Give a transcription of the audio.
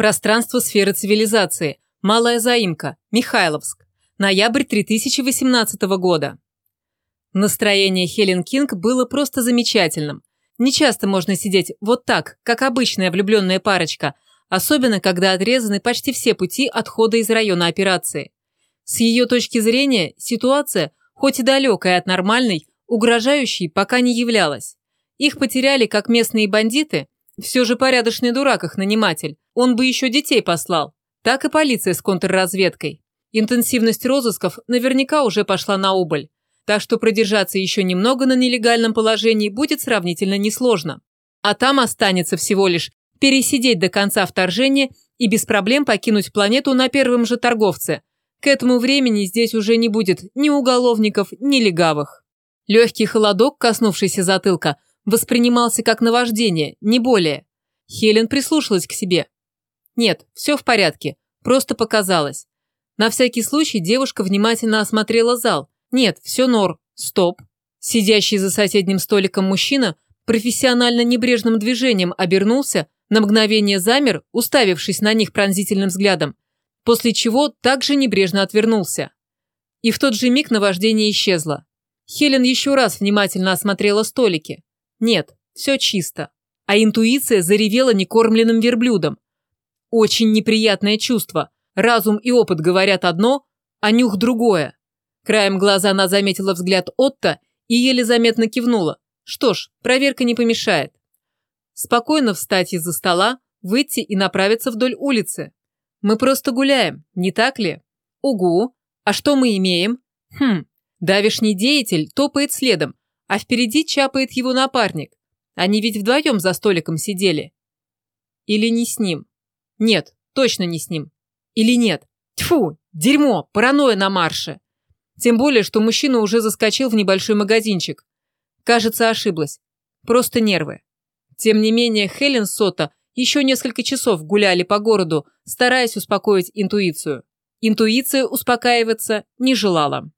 Пространство сферы цивилизации. Малая заимка. Михайловск. Ноябрь 2018 года. Настроение Хелен Кинг было просто замечательным. Не часто можно сидеть вот так, как обычная влюбленная парочка, особенно когда отрезаны почти все пути отхода из района операции. С ее точки зрения, ситуация, хоть и далекая от нормальной, угрожающей пока не являлась. Их потеряли как местные бандиты, все же порядочный дурак их наниматель, он бы еще детей послал, так и полиция с контрразведкой. Интенсивность розысков наверняка уже пошла на убыль, так что продержаться еще немного на нелегальном положении будет сравнительно несложно. А там останется всего лишь пересидеть до конца вторжения и без проблем покинуть планету на первом же торговце. К этому времени здесь уже не будет ни уголовников, ни легавых. Легкий холодок, коснувшийся затылка, воспринимался как наваждение, не более. Хелен прислушалась к себе. Нет, все в порядке, просто показалось. На всякий случай девушка внимательно осмотрела зал. Нет, все нор. Стоп. Сидящий за соседним столиком мужчина профессионально небрежным движением обернулся, на мгновение замер, уставившись на них пронзительным взглядом, после чего также небрежно отвернулся. И в тот же миг наваждение исчезло. Хелен еще раз внимательно осмотрела столики. Нет, все чисто. А интуиция заревела некормленным верблюдом. Очень неприятное чувство. Разум и опыт говорят одно, а нюх другое. Краем глаза она заметила взгляд Отто и еле заметно кивнула. Что ж, проверка не помешает. Спокойно встать из-за стола, выйти и направиться вдоль улицы. Мы просто гуляем, не так ли? Угу. А что мы имеем? Хм, давишний деятель топает следом, а впереди чапает его напарник. Они ведь вдвоем за столиком сидели. Или не с ним? Нет, точно не с ним. Или нет? Тьфу, дерьмо, паранойя на марше. Тем более, что мужчина уже заскочил в небольшой магазинчик. Кажется, ошиблась. Просто нервы. Тем не менее, Хелен Сота еще несколько часов гуляли по городу, стараясь успокоить интуицию. Интуиция успокаиваться не желала.